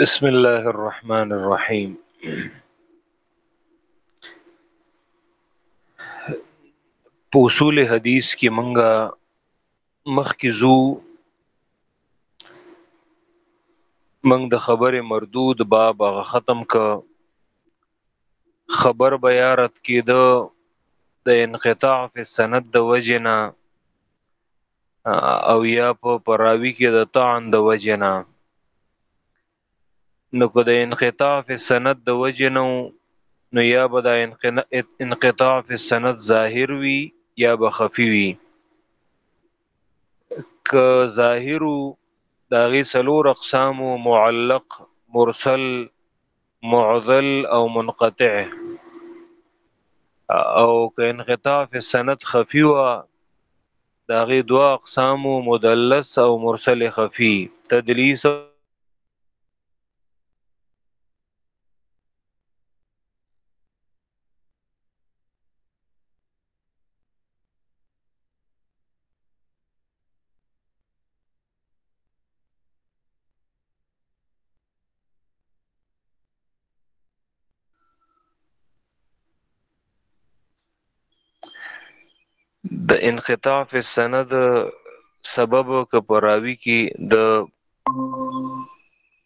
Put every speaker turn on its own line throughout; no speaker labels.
بسم الله الرحمن الرحيم په اصول حدیث کې منګه مخکې زو منګ د خبرې مردود باب هغه ختم ک خبر بیارت کېده د انقطاع فی سند د وجنا او یا په پراوی کې د طعن د وجنا نو که د انقطاع فی السند د وجې نه و نو یا به دا انقطاع فی السند ظاهر وي یا به خفي وي که ظاهر دا غي سلور اقسام معلق مرسل معضل او منقطع او که انقطاع فی السند خفي وا د هغې دوه اقسام وو، مدلس او مرسل خفي، تدلیس او د انقطاع فی سند سبب که پراوی کی د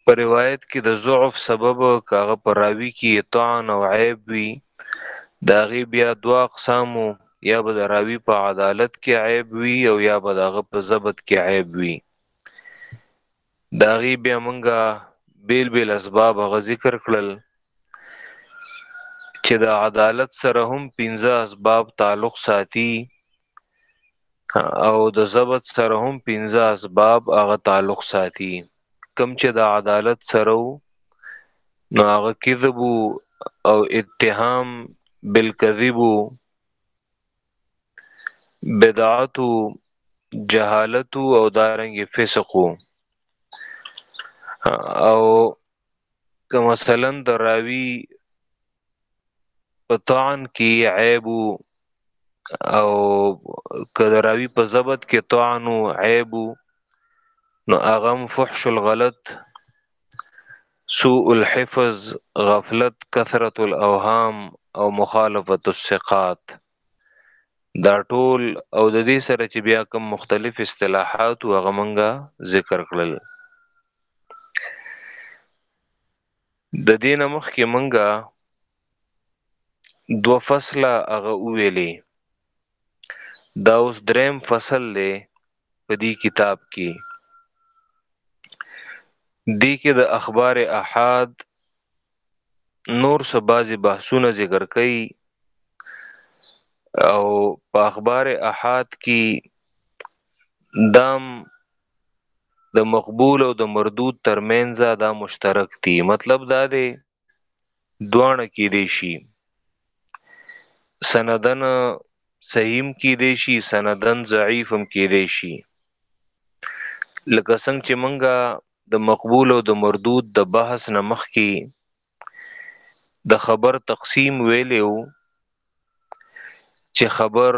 په روايت کي د ضعف سبب که هغه په راوي کي طعن او عيب وي د هغې بيا دوه اقسام وو يا به د راوي په عدالت کي عيب وي او يا به د هغه په ضبط کي عيب وي د هغې بيا مونږه بېل بېل اسباب هغه ذکر کړل چې د عدالت سره هم پنځه اسباب تعلق ساتي او د ضبط سره هم پنځه اسباب هغه تعلق ساتي کم چې د عدالت سره نو هغه کذب او اتهام بالکذب بدعت جهالت او دارنګ فسق او که مثلا د راوی په طعن کې عیب او که د راوی په ضبط کې طعن او عیب نو اغم فحش الغلط سوء الحفظ غفلت کثرت الاوهام او مخالفت الثقات دا ټول او د دې سره چې بیا کوم مختلف اصطلاحات او غمنګا ذکر کړل د دې نه مخکې مونږه دوه فصله هغه وویلې دا اوس دریم فصل دی په دې کتاب کې دې کې د اخبار احاد نور څه بعضې بحثونه ذکر کوي او په اخبار احاد کې دام د مقبول او د مردود ترمنځ دا مشترک دي مطلب دا دی دواړه کې دی شي سندن صحیم کې دی شي سندن ضعیفم کې دی شي لکه څنګه چې منګه د مقبول او د مردود د بحث نه مخ کې د خبر تقسیم ویلی وو چې خبر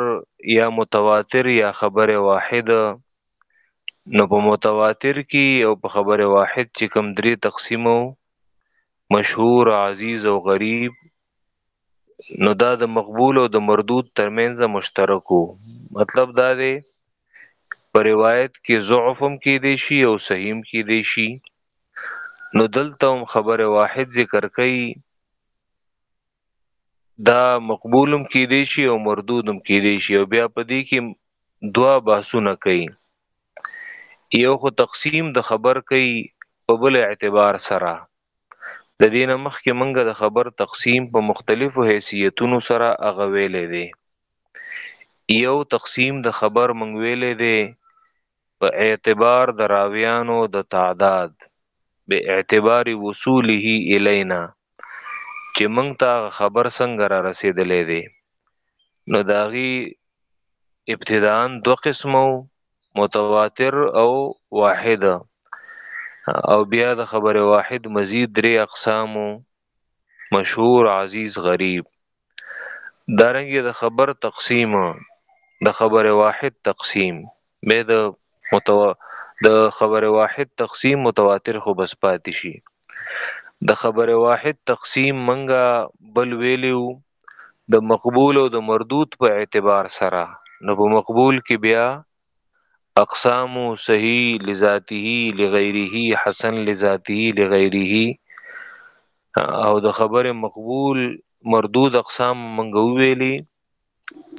یا متواتر یا خبر واحد نو په متواتر کې او په خبر واحد چې کم درې تقسیمو مشهور عزیز او غریب نو دا د مقبول او د مردود ترمنځ مشترکو مطلب دا دی په روایت کې ضعفم کې دی شي او صحیحم کې دی شي نو دلته هم خبره واحد ذکر کوي دا مقبولم کې دی شي او مردودم کې دی شي او بیا په دې کې دوا بحثونه کوي یو خو تقسیم د خبر کوي په بل اعتبار سره د دینه مخ کې منګه د خبر تقسیم په مختلفو حیثیتونو سره اغه ویلې دی یو تقسیم د خبر منګ ویلې دی په اعتبار د راویانو د تعداد، باعتبار وصوله الینا، چي موږ ته هغه خبر څنګه را رسېدلی دی، نو د هغه ابتداء دوه قسمه وو، متواتر او واحد، او بیا د خبر واحد مزید درې اقسام وو، مشهور عزیز غریب دارنګه د خبر تقسیم د خبر واحد تقسیم به د متو د خبر واحد تقسیم متواتر خو بس پاتې شي د خبر واحد تقسیم منګه بل ویلیو د مقبول او د مردود په اعتبار سره نو په مقبول کې بیا اقسام صحیح لذاته لغیره حسن لذاته لغیره او د خبر مقبول مردود اقسام منګو ویلی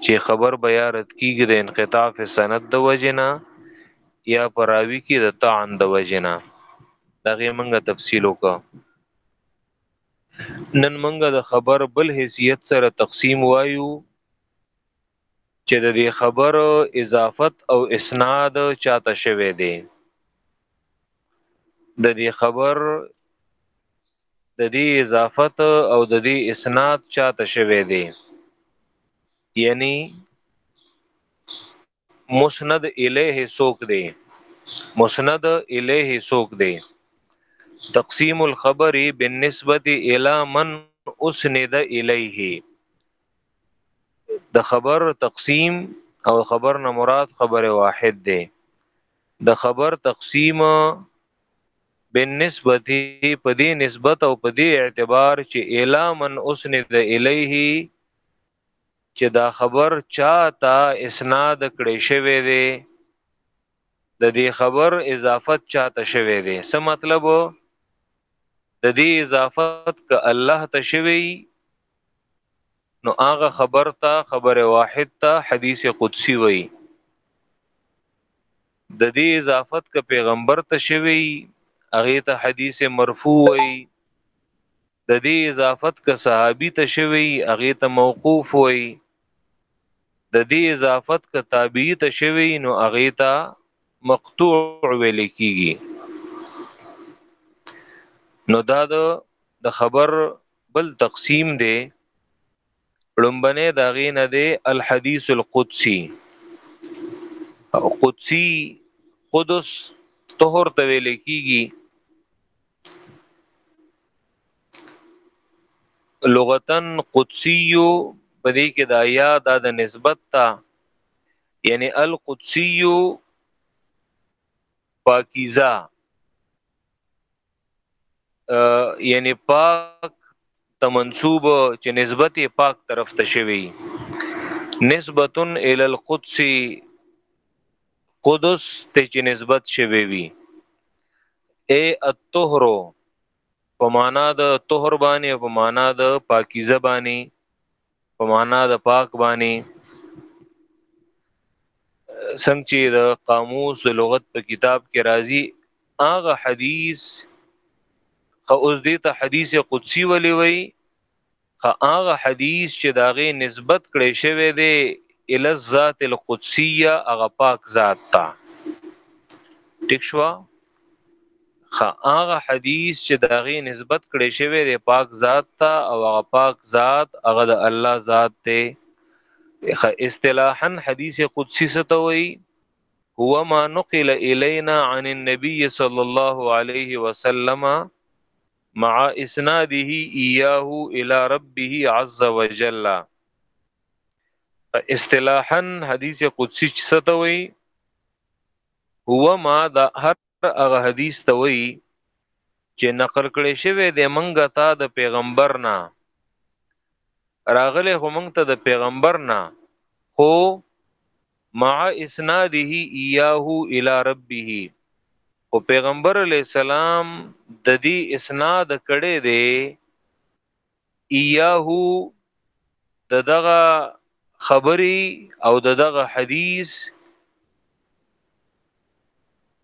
چې خبر بیا رد کیږي د انقطاع فی سند د وجنا یا پراوی کې د طعن د وجنا دغه منګه تفصیل وکړه نن منګه د خبر بل حیثیت سره تقسیم وایو چې د دې خبر اضافت او اسناد چاته شوه دی د دې خبر د دې اضافت او د دې اسناد چاته شوه دی یعنی مسند الیه سوک دی مسند الیه سوک دی تقسیم الخبر بالنسبه الی من اسند الیه د خبر تقسیم او خبر نه مراد خبر واحد دی د خبر تقسیم بالنسبه په دې نسبت او په دې اعتبار چې الا من اسند الیه چې دا خبر چاته اسناد کړي شوی دی د دې خبر اضافت چاته شوی دی څه مطلب د دې اضافت ک الله ته شوی نو هغه خبر ته خبر واحد ته حدیث قدسی وای د دې اضافت ک پیغمبر ته شوی هغه ته حدیث مرفوع وای د دې اضافت ک صحابي ته شوی هغه ته موقوف وای د دې اضافت ک تابعی ته شوی نو هغه ته مقطوع ویل کیږي نو دا د خبر بل تقسیم دی ړومبنه دا غي نه دی الحديث القدسي قدسي قدس طهر ته ویل کیږي لغتن قدسي په دې کې دا یا دا د نسبت تا یعنی القدسي پاکیزه یعنی پاک ته منسوب چې نسبت یې پاک طرف ته شوی نسبت ال القدس قدس ته چې نسبت شوی وي اے الطهر په معنا د طهر باندې په معنا د پاکیزه باندې په معنا د پاک باندې څنګه چې د قاموس د لغت په کتاب کې راځي هغه حدیث خو اوس دې ته حدیث قدسی ولې وای خو هغه حدیث چې داغه نسبت کړي شوی دی ال الذات القدسیه هغه پاک ذات ته ټیک شو خا هغه حدیث چې داغه نسبت کړي شوی دی پاک ذات ته او هغه پاک ذات هغه د الله ذات ته خا اصطلاحا حدیث قدسی ستوي هو ما نقل الینا عن النبي صلی الله علیه وسلم مع اسناده اياه الى ربه عز وجل اصطلاحا حدیث قدسی ستوي هو ما دا هر هغه حدیث ته وی چې نقل کړي شوی د منګه تا د پیغمبر نه راغله هو منګ ته د پیغمبر نه خو مع اسناده ایاه الی ربه او پیغمبر علی السلام د دې اسناد کړي دی ایاه د دغه خبري او د دغه حدیث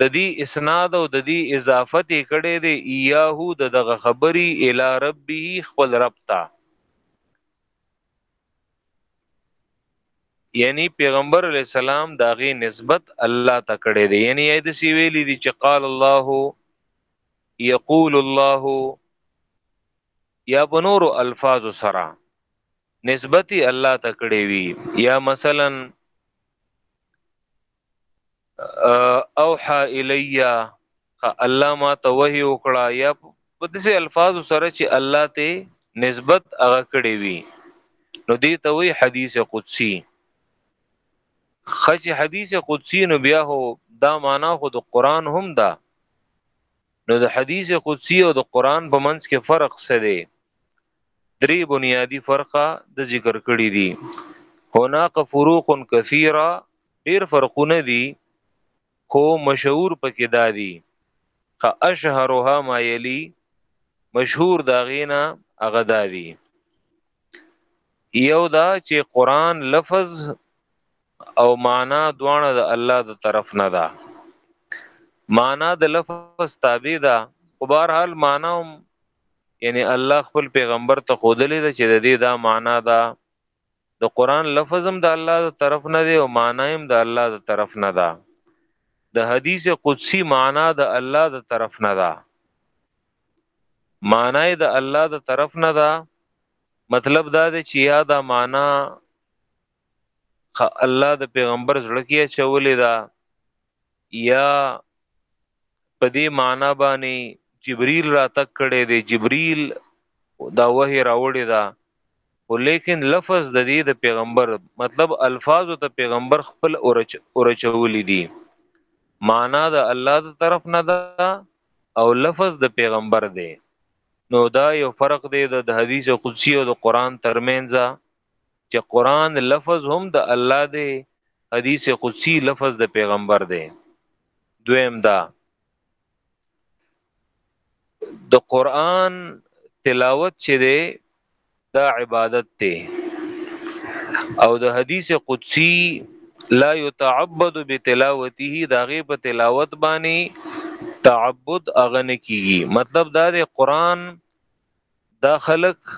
د دې اسناد او د دې اضافت کړي دی ایاه د دغه خبري الی ربه خپل رب ته یعنی پیغمبر علی السلام داغه نسبت الله ته کړي دی یعنی اې د سی ویلي دي چې قال الله یقول الله یا بنور الفاظ سرا نسبت الله ته کړی وی یا مثلا اوحا الیا الله ما ته وحی وکړه یا په دې الفاظ سره چې الله ته نسبت هغه کړی وی نو دې ته وی حدیث قدسی خج حدیث قدسی نو بیا هو دا معنا خو د قران هم ده نو د حدیث قدسی او د قران په منځ کې فرق څه دی درې بنیادی فرقه د ذکر کړی دي هناك فروق كثيره ډیر فرقونه دي خو مشهور پکې دادي که اشهرها ما یلی مشهور دا غینا هغه دادي یو دا چې قران لفظ او معنا دواړه د الله د طرف نه ده معنا د لفظ تابع ده خو بهر حال معنا هم یعنی الله خپل پیغمبر ته خودلې ده چې د دې دا معنا ده د قران لفظ هم د الله د طرف نه دی او معنا هم د الله د طرف نه ده د حدیث قدسی معنا د الله د طرف نه ده معنی د الله د طرف نه ده مطلب دا دی چې یا دا معنا خ الله د پیغمبر زړه کې چولې دا یا په دې معنا باندې جبريل را تک کړي دي جبريل دا وحي راوړي دا ولیکن لفظ د دې د پیغمبر مطلب الفاظ ته پیغمبر خپل اورچ اورچولې دي معنا د الله د طرف نه دا او لفظ د پیغمبر دی نو دا یو فرق دی د حدیث قدسی او د قران ترمنځ چې قران لفظ هم د الله دی حدیث قدسی لفظ د پیغمبر دی دویم دا د قران تلاوت چې دی دا عبادت دی او د حدیث قدسی لا یتعبد بتلاوته داغه په تلاوت باندې تعبد اغنه کیږي مطلب دا دی قران دا خلک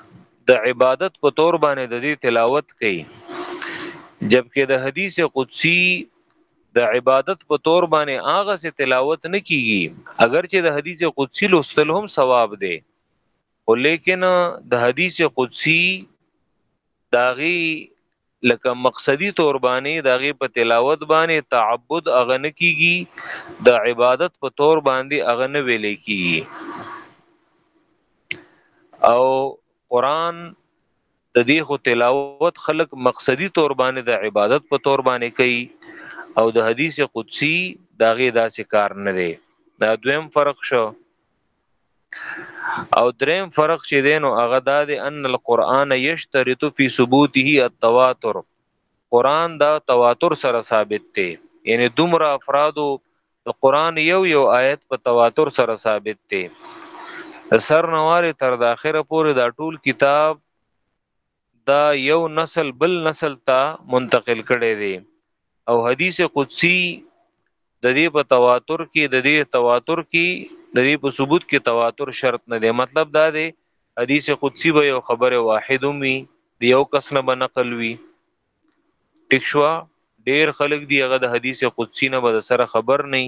د عبادت په تور باندې د دې تلاوت کوي جبکې د حدیث قدسی د عبادت په تور باندې هغه سه تلاوت نه کیږي اگر چې د حدیث قدسی لوستل هم ثواب دی خو لیکن د حدیث قدسی داغي لکه مقصدی طور باندې د هغې په تلاوت باندې تعبد هغه نه کیږي د عبادت په طور باندې هغه نه ویل کیږي او قران د دې خو تلاوت خلق مقصدی طور باندې د عبادت په طور باندې کوي او د حدیث قدسی داغه داسې کار نه دی دا دویم فرق شو او دریم فرق چې دینو هغه دا دی ان القرآن یشترط فی ثبوته التواتر قرآن دا تواتر سره ثابت دی یعنی دومره افرادو د قرآن یو یو آیت په تواتر سره ثابت دی سر نواره تر د اخره پورې دا ټول کتاب دا یو نسل بل نسل ته منتقل کړي دي او حدیث قدسی د دې په تواتر کې د دې تواتر کې د دې په ثبوت کې تواتر شرط نه دی مطلب دا دی حدیث قدسی به یو خبره واحد وي د یو کس نه به نقل وي ټیک شو ډیر خلک دی هغه د حدیث قدسی نه به سره خبر نه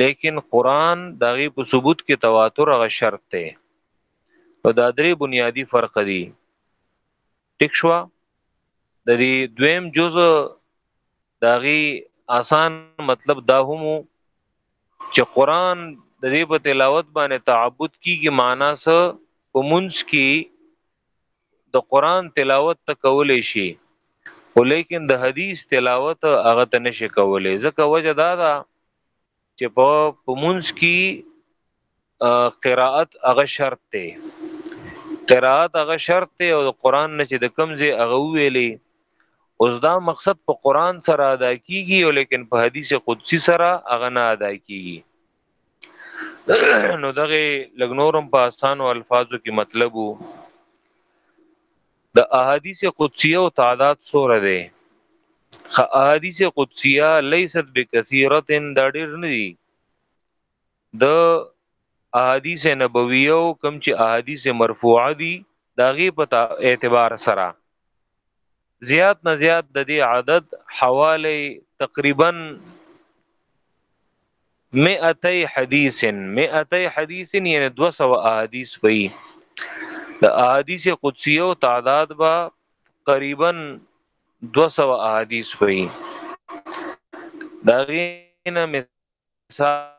لیکن قران دغه په ثبوت کې تواتر غ شرط ته او دا درې بنیادی فرق دي ټیک شو د دې دویم جزء داغي آسان مطلب دا هم چې قران د دې په تلاوت باندې تعبد کیږي معنا سه په منځ کې د قران تلاوت ته کولې شي خو لیکن د حدیث تلاوت هغه ته نشي کولې ځکه وجه دا ده چې په پمونس کې قراءت هغه شرط دی قراءت هغه شرط دی او قران نه چې د کمزې هغه ویلې اوس دا مقصد په قران سره ادا کیږي او لیکن په حدیث قدسی سره هغه نه ادا کیږي نو دغه لګنورم په اسانو الفاظو کې مطلب وو د احادیث قدسیه او تعداد سوره ده خ احادیث قدسیه لیست بکثیره دا ډیر نه دي د احادیث نبویه او کم چې احادیث مرفوعه دي داغه په اعتبار سره زیات نه زیات د دې عدد حواله تقریبا 200 حدیث 200 حدیث یعنی 200 احادیث وي د احادیث قدسیو تعداد با تقریبا 200 احادیث وي دا غینه مثال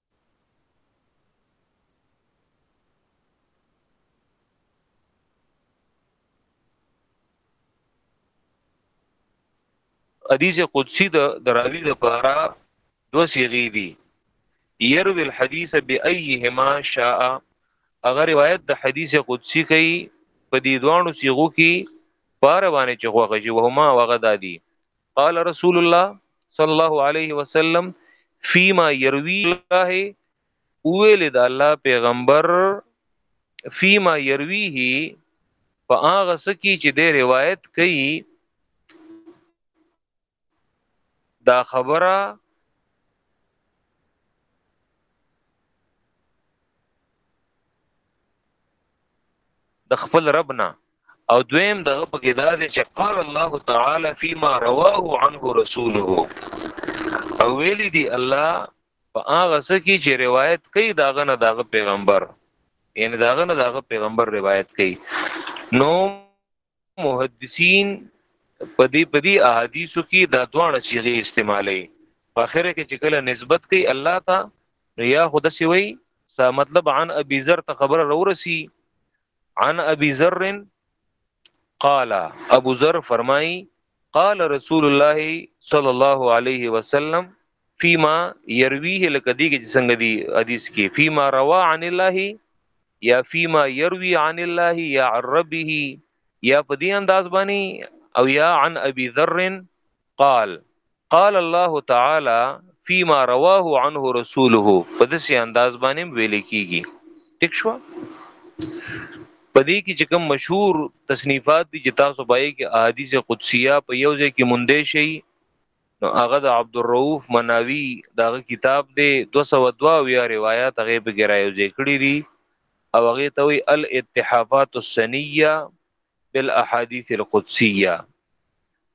حدیث قدسی د دراوی د پارا دو صيغي دي يروي الحديث بايهما شاء اگر روایت د حدیث قدسی کوي په دې دوانو صيغو کې پاره باندې چې خوغه شي وهما وغدا دي قال رسول الله صلی الله علیه وسلم فيما يروي الله ویل د الله پیغمبر فيما يرويه په هغه سکی چې د روایت کوي دا خبره د خپل رب نه او دویم دغه پکې دا دی چې قال الله تعالی فيما رواه عنه رسوله او ویل دي الله په هغه څه کې چې روایت کوي داغه نه داغه پیغمبر یعنی داغه نه داغه پیغمبر روایت کوي نو محدثین پدی پدی احادیثو کې دا دوه صيغه استعمالي په اخر کې چې کله نسبت کوي الله ته یا خود سی وی مطلب عن ابي ذر ته خبر ورسی عن ابي ذر قال ابو ذر فرمای قال رسول الله صلی الله علیه وسلم فيما يرويه لکه دی کې څنګه دی حدیث کې فيما روا عن الله یا فيما يروي عن الله یا عن ربه یا په دې انداز باندې او یا عن ابي ذر قال قال الله تعالی فيما رواه عنه رسوله په داسې انداز باندې ویل کیږي ټیک شو په دې کې چې کوم مشهور تصنیفات دي چې تاسو پای کې احادیث قدسیه په یو ځای کې مونږ شي نو هغه د عبد الرؤف مناوی دغه کتاب دی 202 یا روایت هغه په ګرایو ذکر دي او هغه ته وی الاتحافات السنیه بالاحاديث القدسيه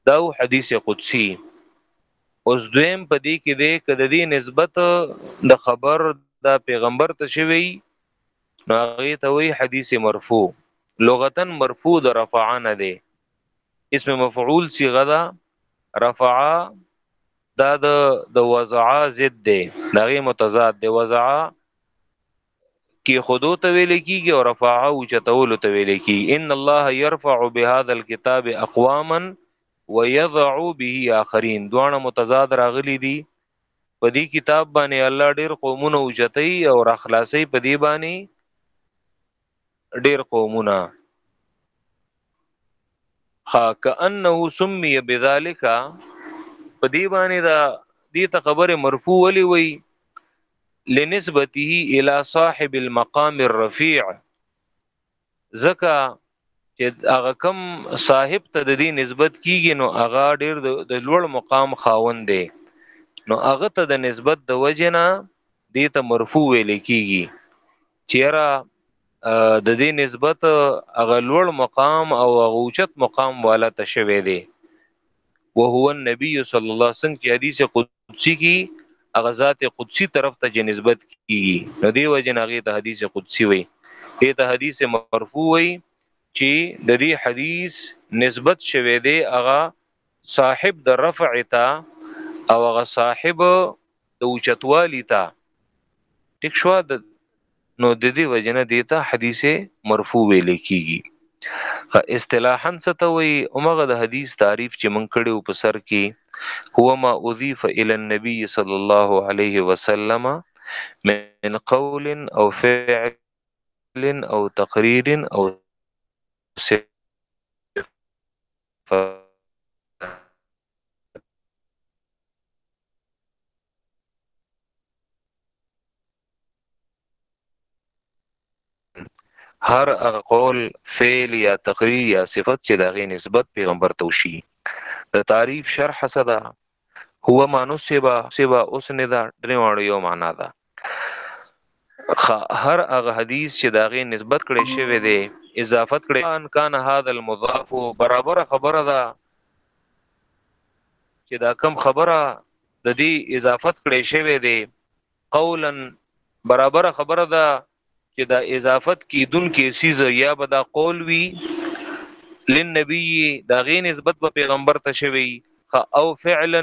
دا حدیث قدسی اوس دویم په دې کې دی کده دې نسبت د خبر دا پیغمبر ته شوی نو هغه ته وی حدیث مرفوع لغتا مرفوع د رفعانه دی اسم مفعول صيغه ده رفع دا د د وضع ضد دی دغه متضاد دی وضع کې خودو ته ویل کیږي او رفعه او چتول ته ویل کیږي ان الله يرفع بهذا الكتاب اقواما ويضع به اخرين دوانه متضاد راغلي دي په دې کتاب باندې الله ډېر قومونه او چتي او راخلاصي په دې باندې ډېر قومونه ها کانه سمي بذالک په دی باندې دا دی ته خبره مرفوع ولي وي لنسبته الى صاحب المقام الرفيع زکه چې هغه کم صاحب ته د دې نسبت کیږي نو هغه ډیر د لوړ مقام خاوند دی نو هغه ته د نسبت د وجنه دې ته مرفوع ویل کیږي چیرې د دې نسبت هغه لوړ مقام او هغه اوچت مقام والا ته شوی دی وهو النبي صلی الله علیه وسلم چې حدیث قدسی کې هغه ذات قدسی طرف ته چې نسبت کیږي نو دی وجه نه هغه ته حدیث قدسی وایي دې ته حدیث مرفوع وایي چې د دې حدیث نسبت شوه دی هغه صاحب د رفع ته او هغه صاحب د اوچتوالی ته ټیک شو د نو د دې وجنه دیتا حدیث مرفوع ویل کیږي خ اصطلاحا ستوي اومغه د حدیث تعریف چې من کړي په سر کې هو ما اضيف الى النبي صلى الله عليه وسلم من قول او فعل او تقرير او صفه هر هغه قول فعل یا تقریر یا صفت چې دغه نسبت پیغمبر ته وشي د تعریف شرح صدا هو ما نسبا سبا اسندا درې واړو یو معنا ده هر هغه حدیث چې داغه نسبت کړي شوی دی اضافت کړي ان کان هاذا المضاف برابر خبره ده چې دا کم خبره د دې اضافت کړي شوی دی قولا برابر خبره ده چې دا اضافت کی دن کې سیز یا بدا قول وی لنبی دا غي نسبت په پیغمبر ته شوی او فعلا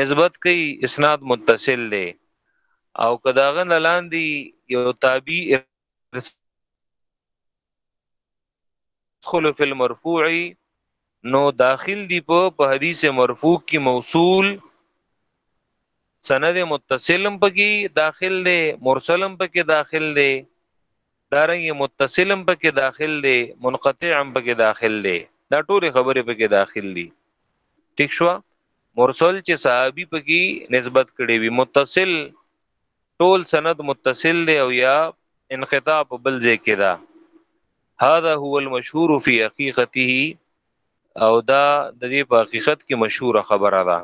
نسبت کوي اسناد متصل دی او کداغه نه لاندې یو تابع خلف المرفوع نو داخل دی په په حدیث مرفوع کې موصول سند متصلم پکې داخل دی مرسلم پکې داخل دی دارنګه متصل هم پکې داخل دی منقطع هم پکې داخل دی دا ټول خبرې پکې داخل دي ټیک شو مرسل چې صحابي پکې نسبت کړي وي متصل ټول سند متصل دی او یا انقطاع په بل ځای کې ده هذا هو المشهور في حقيقته او دا د دې په حقیقت کې مشهور خبره ده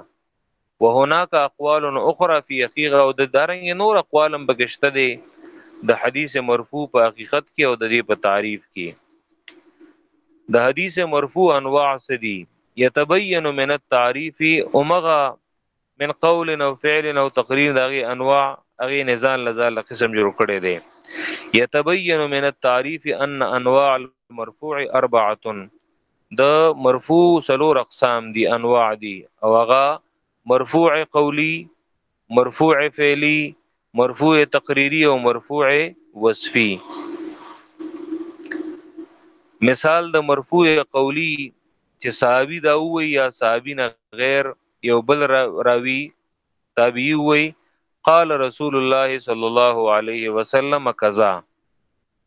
وهناک اقوال اخرى فی حقیقه او د دارنګ نور اقوال هم بکشته دي د حدیث مرفوع په حقیقت کې او د دې په تعریف کې د حدیث مرفوع انواع سدي يتبين من التعريف امغه من قول او فعل او تقریر دغه انواع هغه نزان لزال قسم جوړ کړي دي يتبين من التعريف ان انواع المرفوع اربعه د مرفوع سلور اقسام دي انواع دي او هغه مرفوع قولی مرفوع فعلی مرفوع تقریری او مرفوع وصفی مثال د مرفوع قولی چې صحابي دا وی یا صحابي نه غیر یو بل راوی تابعی وی قال رسول الله صلی الله علیه وسلم کذا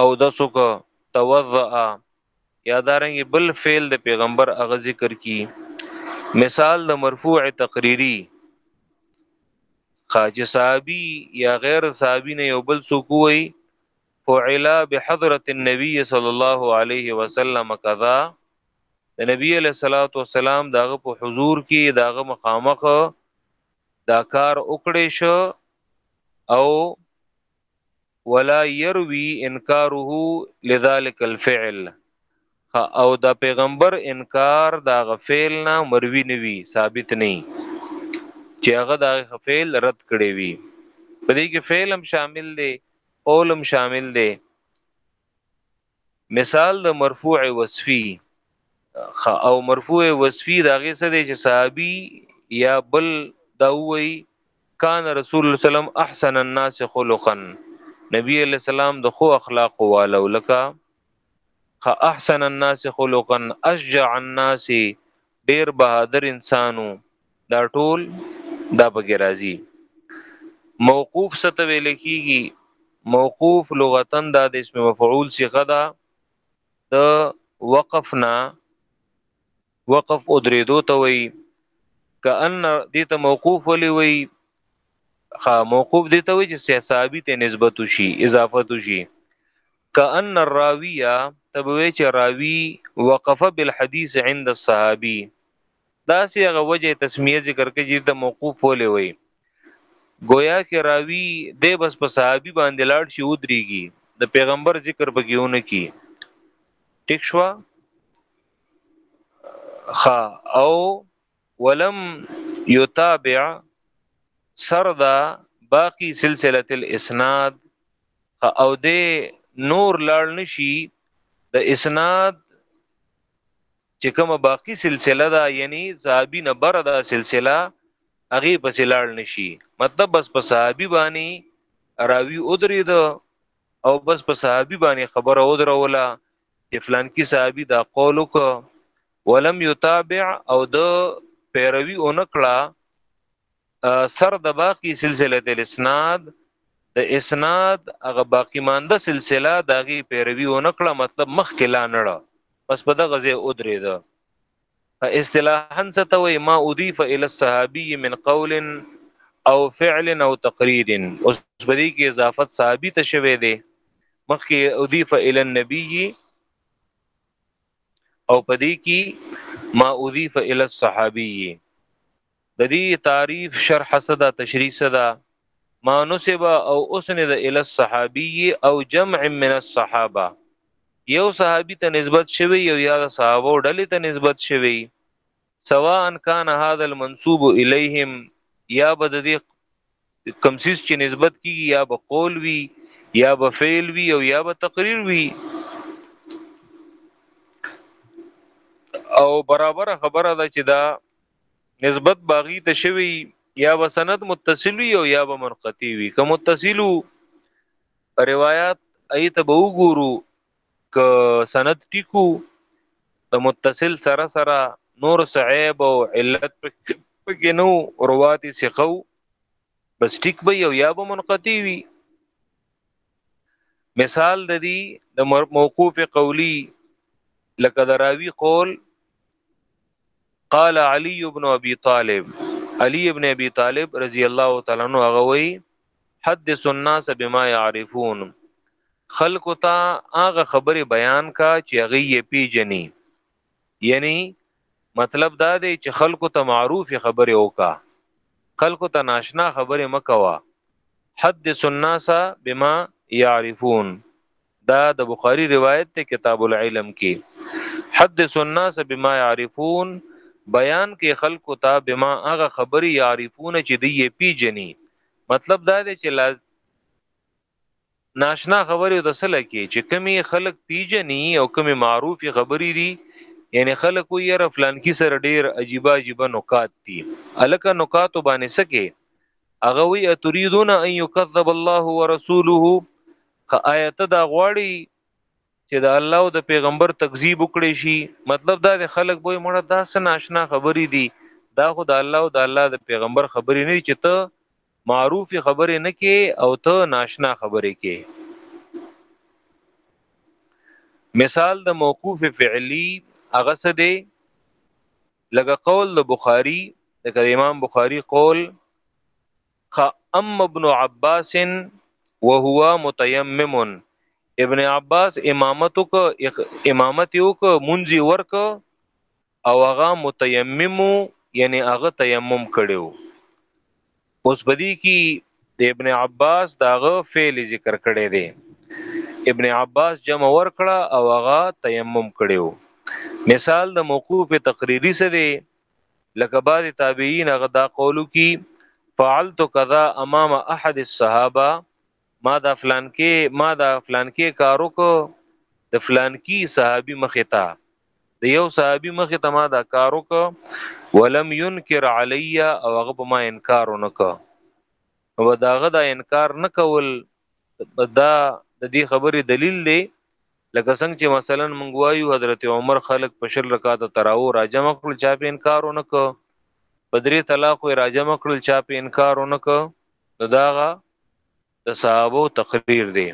او دسو کو توضا یادارنګ بل فعل د پیغمبر اغه ذکر کی مثال د مرفوع تقریری خاج صحابی یا غیر صحابی نه یو بل سو کوی فعلا بحضرت النبی صلی الله علیه وسلم کذا د نبی علیہ الصلوۃ والسلام داغه په حضور کې داغه مخامخ دا کار وکړې شو او ولا يروي انکاره لذلك الفعل او دا پیغمبر انکار دا غفیل نه مروی نه وی ثابت نه چې هغه دا غفیل رد کړي وی په دې کې فعل هم شامل دی قول هم شامل دی مثال د مرفوع وصفي خ او مرفوع وصفي دا غي سره چې صحابي یا بل دا وی کان رسول الله سلام احسن الناس خلقا نبی علیہ السلام د خو اخلاق والو لکه خ احسن الناس خلقا اشجع الناس ډیر بهادر انسانو دا ټول دا پکې راځي موقوف ستو ویل کیږي موقوف لغتن دا د اسم مفعول صيغه ده د وقفنا وقف او درېدو ته وي کأن دې ته موقوف ولي وي خا موقوف دې ته وي چې صحابي ته نسبت شي اضافت شي کأن الراویه تبوي چې راوی وقفه بالحديث عند الصحابي دا سی هغه وجه تسمیه ذکر کوي چې د موقوف ولې وي گویا کې راوی د بس په صحابي باندې لاړ شي ودرېږي د پیغمبر ذکر پکېونه کی ټیک شو خا او ولم یتابع سردا باقی سلسله الاسناد او د نور لاړ نشي د اسناد چې کومه باقی سلسله ده یعنی صحابي نه بره ده سلسله هغه په سلاړ نشي مطلب بس په صحابي باندې راوی ادری ده او بس په صحابي باندې خبره ودروله چې فلان کی صحابي دا قول وک ولم یتابع او د پیروي اونکړه سر د باقی سلسله د اسناد د اسناد هغه باقی مانده سلسله داغي پیروي و نکړه مطلب مخ کې لا نړه بس په دغه ځای او درې ده اصطلاحا ستوي ما اضيف الى الصحابي من قول او فعل او تقرير اوس بدی کې اضافت صحابي ته شوي دي مخکې اضيف الى النبي او پدې کې ما اضيف الى الصحابي د دې تعریف شرح صدا تشریح صدا ما نسب او اسند الى الصحابي او جمع من الصحابه یو صحابي ته نسبت شوی یو یا د صحابه ډلې ته نسبت شوی سواء کان هذا المنسوب الیهم یا بد دې کمسیس چې نسبت کیږي یا به قول وی یا به فعل وی او یا به تقریر وی او برابر خبره ده چې دا نسبت باغی ته شوی یا به سند متصل وي او یا به منقطع وي که متصل روایت ایت به وګورو که سند ټیکو د متصل سره سره نور صعيب او علت پکې نو رواتي ثقو بس ټیک به یو یا به منقطی وي مثال د دې د موقوف قولی لکه دراوی قول قال علي ابن ابي طالب علي ابن ابي طالب رضی الله تعالی عنہ هغه وی حدث الناس بما يعرفون خلق تا هغه خبره بیان کا چې هغه یې پیجنی یعنی مطلب دا دی چې خلق ته معروف خبره وکا خلق ته ناشنا خبره مکوا حدث الناس بما يعرفون دا د بخاری روایت ته کتاب العلم کی حدث الناس بما يعرفون بیان کې خلق ته بما هغه خبري يعرفون چې دی یې پیجنی مطلب دا دی چې لاز ناشنا خبرې د سره کې چې کمی خلق پیجنی او کمی معروفي خبرې دي یعنی خلق وی یره فلان کی سره ډیر عجیب عجیب نکات دي الکه نکات باندې سکه اغه وی اتریدون ان یکذب الله ورسوله که آیا ته دا غواړي چې د الله او د پیغمبر تکذیب وکړي شي مطلب دا د خلک به مړه دا سن آشنا خبرې دي دا خو د الله او د الله د پیغمبر خبرې نه چې ته معروف خبرې نه کې او ته ناشنا خبرې کې مثال د موقوف فعلی هغه څه دی لکه قول د بخاری د امام بخاری قول خا ام ابن عباس وهو متيمم ابن عباس امامت وک امامت وک منځي ورک او هغه متيمم یعنی هغه تیمم کړو اوس بدی کی د ابن عباس داغه فعل ذکر کړي دي ابن عباس جمع ور کړه او هغه تیمم کړو مثال د موقوف تقریری سره لکه بعض تابعین هغه دا قولو کی فعلت کذا امام احد الصحابه ما دا فلان کې ما دا فلان کې کارو کو د فلان کې صحابي مخه تا د یو صحابي مخه ته ما دا کارو کو ولم ينکر علی او هغه په ما انکار نکو او داغه دا انکار نکول دا د دې خبرې دلیل دی لکه څنګه چې مثلا موږ وایو حضرت عمر خلق په شل رکعات تراو راجم کړل چا په انکار ونه ک په درې طلاق وی راجم کړل چا په انکار ونه ک نو داغه د صحابه تقریر دی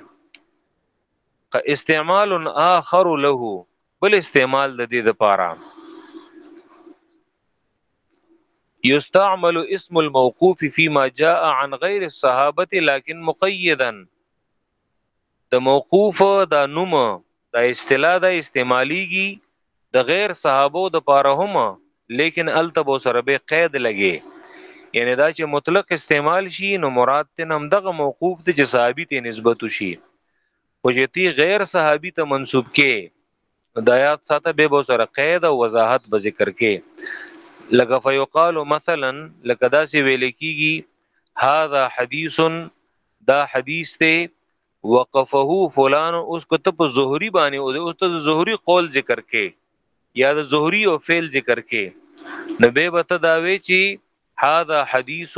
که استعمال اخر له بل استعمال د دې د پاره يستعمل اسم الموقوف فيما جاء عن غير الصحابه لكن مقيدا د موقوف دا نوم دا اصطلاح دا استعمالیږي د غیر صحابو د پاره هم لیکن التبو سره به قید لګي یعنی دا چې مطلق استعمال شي نو مراد تن هم دغه موقوف ته چې صحابي ته نسبت شي او چې تی غیر صحابي ته منسوب کې دایات ساته به بو سره قید او وضاحت به ذکر کې لکه فیقال مثلا لکه دا سی ویل کیږي هاذا حدیث دا حدیث ته وقفه فلان اوس کو ته په زهري باندې او ته زهري قول ذکر کې یا د زهري او فعل ذکر کې نو به وته دا وی چې هاذا حدیث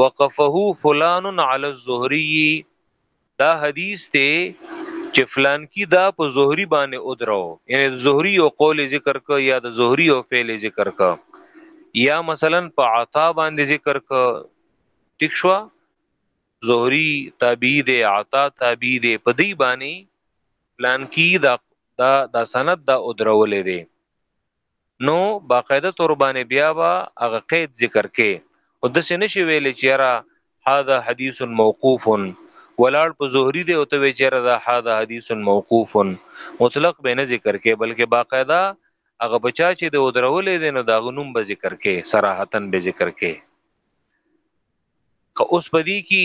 وقفه فلان علی الزهري دا حدیث ته چې فلان کی دا په زهري باندې ودرو یعنی زهري او قول ذکر ک یا د زهري او فعل ذکر ک یا مثلا په عطا باندې ذکر ک ټیک شو زهری تابعی دی عطا تابعی دی په دی باندې پلان کی دا دا دا سند دا ادرولې دی نو باقاعده تور باندې بیا با هغه قید ذکر کې او د څه نشي ویل چې را هاذا حدیث موقوف ولاړ په زهری دی او ته وی چې را دا هاذا حدیث موقوف مطلق به نه ذکر کې بلکې باقاعده هغه بچا چې د ودرولې دي نو دا غنوم به ذکر کې صراحتن به ذکر کې که اوس په دې کې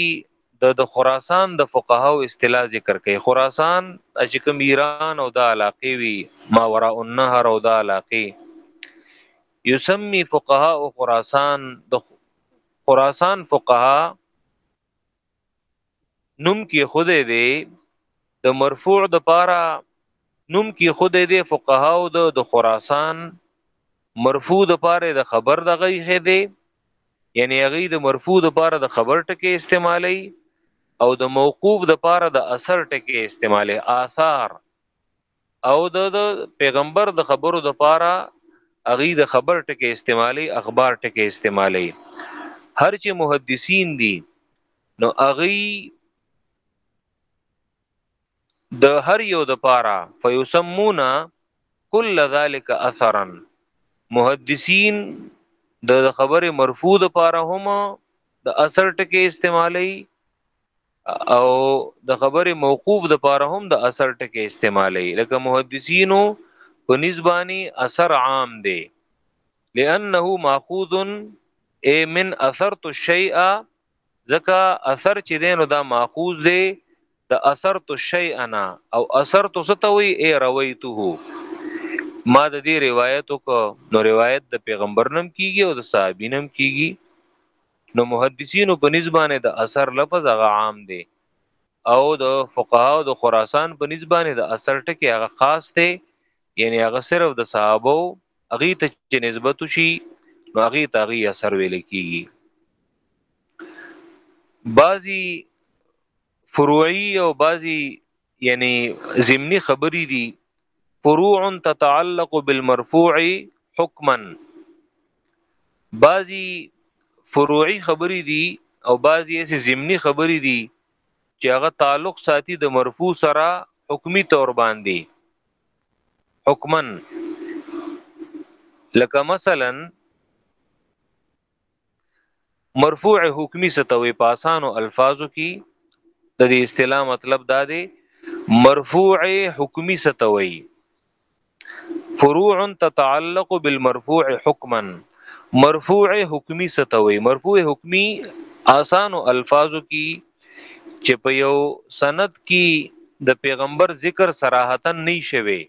د د خراسان د فقهاو اصطلاح ذکر کوي خراسان چې کوم ایران او د علاقې وی ما وراء النهر او د علاقې یسمی فقها او خراسان د خراسان فقها نوم کې خود دی د مرفوع د پاره نوم کې خود دی فقها او د خراسان مرفوع د پاره د خبر د غیه دی یعنی هغه د مرفوع د پاره د خبر ټکی استعمالی او د موقوف د پاره د اثر ټکی استعمالی آثار او د پیغمبر د خبرو د پاره اغي د خبر ټکي استعمالي اخبار ټکي استعمالي هر چې محدثین دي نو اغي د هر یو د پاره فیسمونا کل ذالک اثرا محدثین د خبره مرفوع د پاره هم د اثر ټکي استعمالي او د خبرې موقوف د پاره هم د اثر ټکي استعمالي لکه محدثینو په نسبانی اثر عام دی لانه ماخوذ ای من اثرت الشیء ځکه اثر چې دینو دا ماخوذ دی د اثر تو شی انا او اثر تو ستوي ای رويته ما د دې روایت کو نو روایت د پیغمبر نم کیږي او د صحابینم کیږي نو محدثینو په نسبانه د اثر لفظ هغه عام دی او د فقها او د خراسان په نسبانه د اثر ټکی هغه خاص دی یعنی هغه صرف د صحابه او هغه ته چې نسبت شي نو هغه ته هغه اثر ویل کیږي بعضی فروعی او بعضی یعنی ضمنی خبری دی فروع تتعلق بالمرفوع حکما بعضی فروعی خبری دی او بعضی ایسی ضمنی خبری دی چې هغه تعلق ساتي د مرفوع سره حکمی طور باندې حکمن لکه مثلا مرفوع حکمی ستوي په اسانو الفاظو کې د دې اصطلاح مطلب دا دی مرفوع حکمی ستوي فروع تتعلق بالمرفوع حکما مرفوع حکمی ستوي مرفوع حکمی اسانو الفاظو کې چې په یو سند کې د پیغمبر ذکر صراحتا نه شوي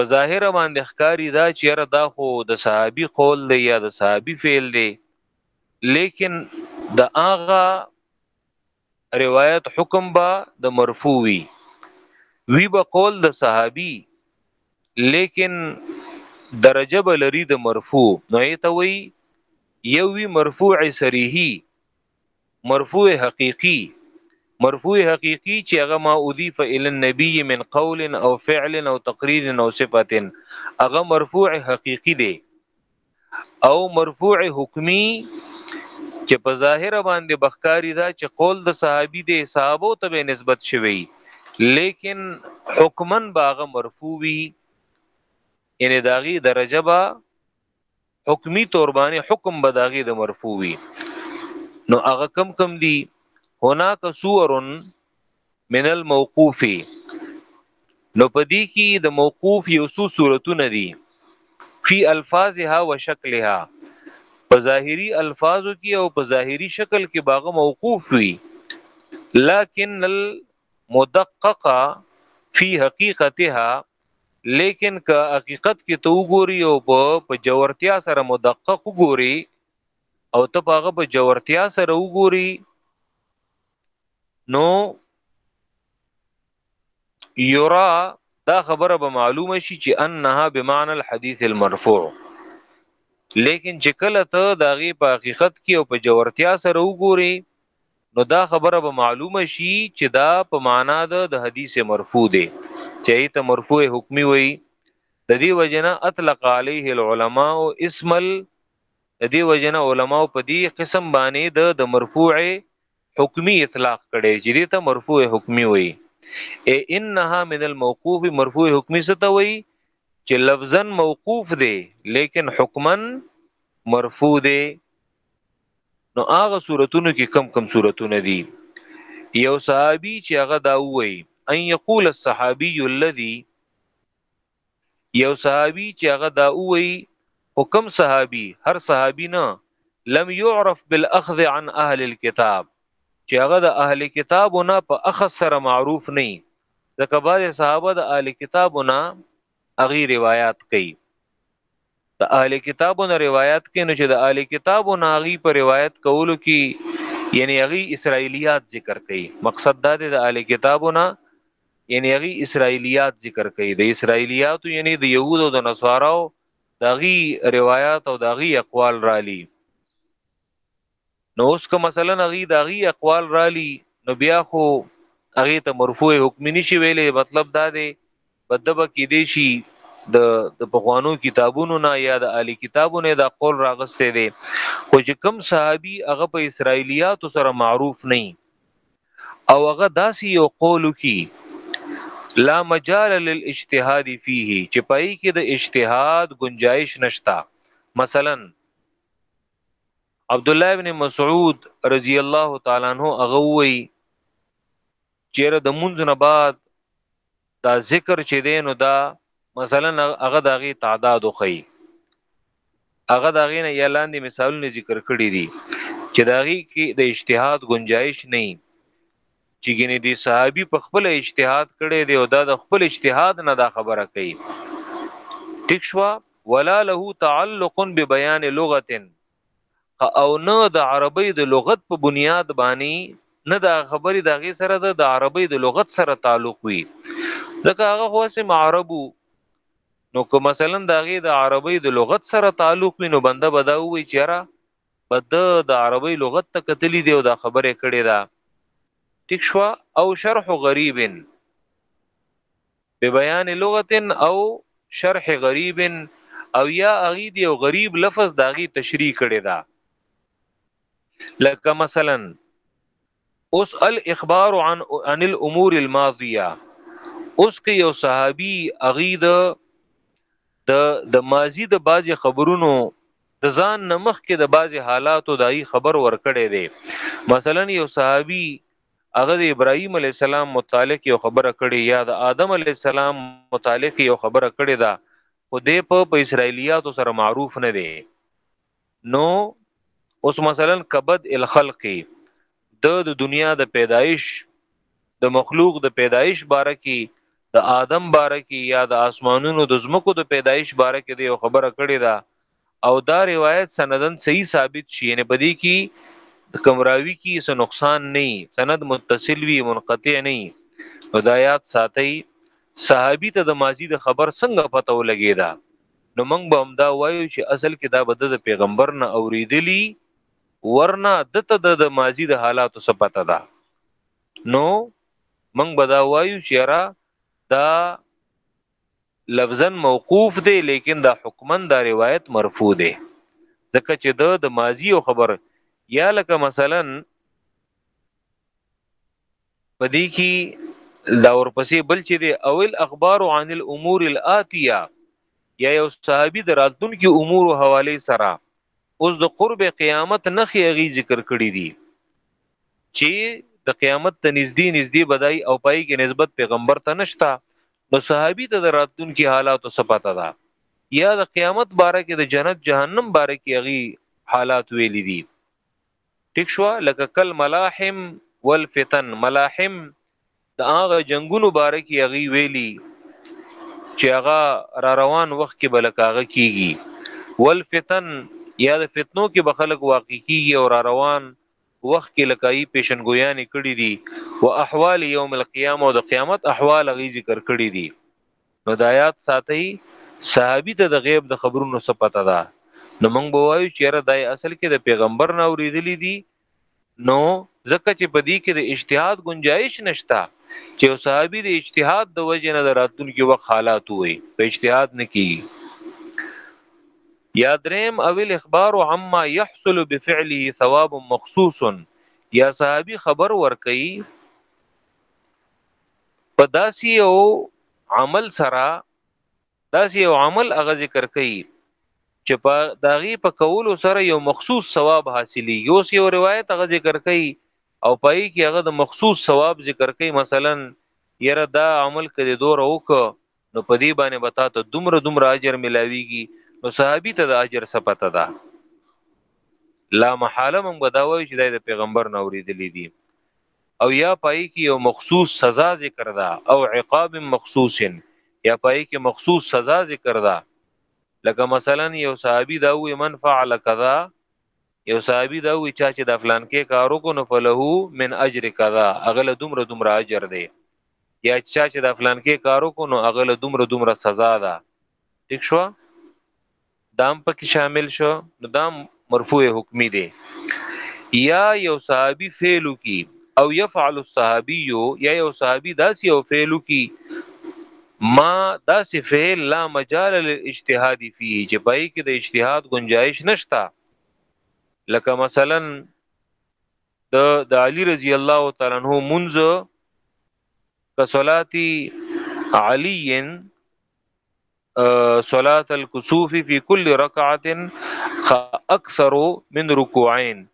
په ظاهر باندې ښکاری دا چې یاره دا خو د صحابي قول دی یا د صحابي فعل دی لیکن د هغه روایت حکم با د مرفوع وی وی به قول د صحابي لیکن درجه به لري د مرفوع نو ایته وی یو وی مرفوع صریحي مرفوع حقيقي مرفوع حقيقي چې هغه ما اضيف الى النبي من قول او فعل او تقرير او صفت هغه مرفوع حقيقي دی او مرفوع حکمی چې په ظاهر باندې بخکاری دا چې قول د صحابي دی صحابو ته به نسبت شوی لیکن حکمن باغه مرفوع وی ان داغي درجه با حکمی طور باندې حکم به داغي د مرفوع وي نو هغه کم کم دي هناک صور من الموقوف نو پدې کې د موقوف یو څو صورتونه دي فی الفاظها وشکلها په ظاهری الفاظو کې او په ظاهری شکل کې باغه موقوف وي لکن المدققه فی حقیقتها لیکن که حقیقت کې ته وګوري او په جوړتیا سره مدقق وګوري او ته په هغه په جوړتیا سره وګوري نو یرا دا خبره به معلومه شي چې انها بمعنى الحديث المرفوع لیکن چې کله ته داغه په حقیقت کې او په جوړتیا سره وګوري نو دا خبره به معلومه شي چې دا په معنا ده د حدیث مرفوع دی چې ته مرفوع حکمی وای د دې وجنه اطلق علیه العلماء اسم ال د دې وجنه علما په دې قسم باندې د د مرفوع حکمی اطلاق کړي چې دې ته مرفوع حکمی وای ای انها من الموقوف مرفوع حکمی څه ته وای چې لفظا موقوف دی لیکن حکما مرفوع دی نو هغه صورتونو کې کم کم صورتونه دي یو صحابي چې هغه دا وایي ان یقول الصحابي الذي یو صحابي چې هغه دا وایي او کم صحابي هر صحابي نه لم يعرف بالاخذ عن اهل الكتاب چې هغه د اهل کتابونه په اخذ سره معروف نه ځکه بعض صحابه د اهل کتابونه اغي روایت کوي د اهل کتابو نه روایت کوي نو چې د اهل کتابو نه اغي په روایت کولو کې یعنی اغي اسرایلیات ذکر کوي مقصد دا دی د اهل کتابو نه یعنی اغي اسرایلیات ذکر کوي د اسرایلیات یعنی د يهودو د نصاراو دغي روایت او دغي اقوال رالی نو اوس که مثلا هغه د هغه اقوال رالی نو بیا خو هغه ته مرفوع حکم نشي ویلې مطلب دا دی بدبه کې دی شي د د پخوانو کتابونو نه یا د اهلی کتابونو دا قول راغسته دی خو چې کم صحابي هغه په اسرایلیاتو سره معروف نه او هغه داسې یو قول کی لا مجال للاجتهاد فيه چې پای کې د اجتهاد گنجائش نشتا مثلا عبد الله ابن مسعود رضی الله تعالی عنہ هغه وی چیرې د منځ نه بعد دا ذکر چې دینو دا مثلا هغه دغه تعداد خو هغه دا غینه یا لاندې مثالونه ذکر کړی دي چې دا غي کې د اجتهاد گنجائش نه چې ګنې دی صحابي په خپل اجتهاد کړي دی او دا د خپل اجتهاد نه دا خبره کوي ټیک شو ولا له تعلق ببيان لغه او نه د عربی د لغت په بنیاد باندې نه دا خبرې د غي سره د عربی د لغت سره تعلق وي ځکه هغه خو سم عربو نو که مثلا د غي د عربی د لغت سره تعلق وي نو بنده بداوي چیرې په د د عربی لغت ته کتلی دی او دا خبره کړې ده ټیک شو او شرح غریب به بیان لغت او شرح غریب او یا اغي دی او غریب لفظ داغي تشریح کړي دا لکه مثلا اوس الاخبار عن عن الامور الماضيه اوس کې یو صحابي اغید د د ماضی د بازي خبرونو د ځان نمخ کې د بازي حالاتو دای خبر ورکړي دي مثلا یو صحابي هغه د ابراهيم عليه السلام متعلق یو خبره کړي یا د آدم عليه السلام متعلق یو خبره کړي دا خو دې په اسرایلیاتو سره معروف نه دي نو اوس مثلا کبد الخلق د د دنیا د پیدایش د مخلوق د پیدایش باره کې د آدم باره کې یا د اسمانونو د زمکو د پیدایش باره کې دی خبره کړې ده او دا روایت سندن صحیح ثابت شي یعنی په دې کې د کمراوی کې څه نقصان نه سند متصل وی منقطع نه هدایات ساتي صحابي ته د ماضی د خبر څنګه پته ولګی دا نو موږ به هم دا وایو چې اصل کې دا بده د پیغمبر نه اوریدلی ورنه دته د ماضی د حالاتو څه پته ده نو موږ به دا وایو چې را دا لفظا موقوف دی لیکن دا حکمن دا روایت مرفوع دی ځکه چې د د ماضی او خبر یا لکه مثلا پدې کې دا ورپسې بل چې دی اول اخبار عن الامور الاتیه یا یو صحابي دراتون کې امور او حواله سره اوس د قرب قیامت نخي اغي ذکر کړی دی چې د قیامت ته نږدې نږدې بدای او پای کې نسبت پیغمبر ته نشتا نو صحابي ته دراتون کې حالات او صفاته ده یا د قیامت باره کې د جنت جهنم باره کې اغي حالات ویل دي ټیک شو لکه کل ملاحم والفتن ملاحم د هغه جنگونو باره کې هغه ویلي چې هغه را روان وخت کې بلکاغه کیږي والفتن یا د فتنو کې به خلک واقع کیږي او را روان وخت کې لکای پیشنګویانې کړې دي او احوال یوم القیامه او د قیامت احوال غي ذکر کړې دي نو دا یاد ساتئ صحابي ته د غیب د خبرونو څه پته ده نو موږ به وایو چې یاره دای اصل کې د پیغمبر نه اوریدلې دي نو ځکه چې په دې کې د اجتهاد گنجائش نشته چې یو صحابي د اجتهاد د وجې نه دراتون کې وخت حالات وي په اجتهاد نه کی یا دریم او الاخبار عما يحصل بفعله ثواب مخصوص یا صحابي خبر ورکي په داسې یو عمل سره داسې یو عمل هغه ذکر کوي چې په داغي په کولو سره یو مخصوص ثواب حاصلي یو سی یو روایت هغه ذکر کوي او پای کې هغه د مخصوص ثواب ذکر کوي مثلا یره دا عمل کړي دوه روکه نو په دې باندې به تاسو دومره دومره اجر ملاويږي نو صحابي ته د اجر څه پته ده لا محاله مونږ به دا وایو چې د پیغمبر نه اوریدلې دي او یا پای کې یو مخصوص سزا ذکر ده او عقاب مخصوص یا پای کې مخصوص سزا ذکر ده لکه مثلا یو صحابي دا وی من فعل کذا یو صحابي دا وی چا چې د فلان کې کارو کو نو فلهو من اجر کذا اغله دومره دومره اجر دی یا چا چې د فلانکې کارو کو نو هغه له دومره دومره سزا ده ټیک شو دام پکې شامل شو نو دام مرفوع حکمی دی یا یو صحابي فعل کی او يفعل الصحابي یا یو صحابي داس یو فعل کی ما داس فعل لا مجال للاجتهاد فيه چې پای کې د اجتهاد گنجائش نشتا لکه مثلا د د علی رضی الله تعالی عنہ منځ کصلاتی علی صلاه الكسوف فی کل رکعه اکثر من رکوعین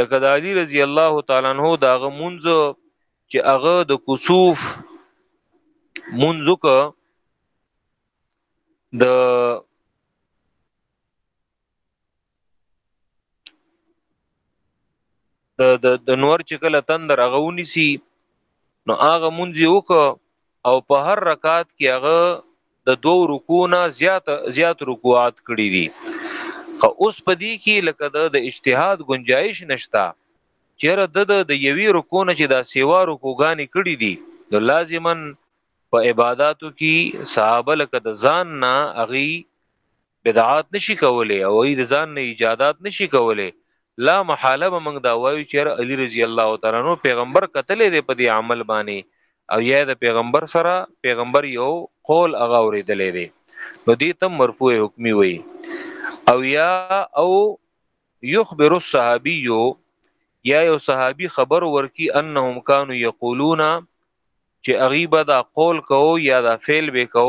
لکه د علی رضی الله تعالی عنہ داغه منځ چې هغه د کسوف منځ ک د د د د نور چې کله تندر هغه ونیسی نو هغه مونږ یو او په هر رکعت کې هغه د دوو رکوونه زیات زیات رکوعات کړی دي خو اوس په دې کې لکه د اجتهاد گنجائش نشتا چیرې د د یوی رکوونه چې دا سیوا رکوګانی کړی دي نو لازما په عبادتو کې صحابه لکه د ځان نه اغي بدعات نشي کولای او ای د ځان نه ایجادات نشي کولای لا محاله به موږ دا وایو چې علی رضی الله تعالی نو پیغمبر قتل دی په دې عمل باندې او یا د پیغمبر سره پیغمبر یو قول هغه اوریدلې دی نو دې تم مرفوع حکمی وای او یا او یخبر الصحابی یا یو صحابي خبر ورکی انهم كانوا یقولون چې اغیبه دا قول کو یا دا فعل به کو